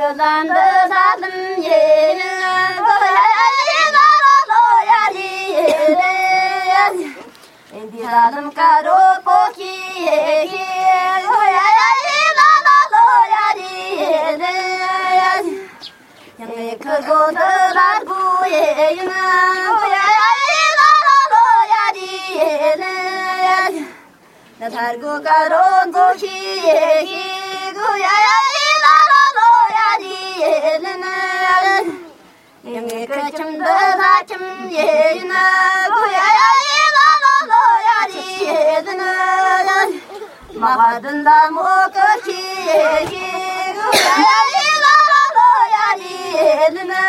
Kılandı zalim yemin Dadım karo poki eki Oya ya ila la lo ya di de ya Yanı kırgodular bu yeyine Oya ya ila la lo ya di de ya Natargo karo goki eki Yang kecem de hacem ye yuna goya ya la la lo ya di ne ya Mahadında mo kashi ki goya ya la la lo ya di ne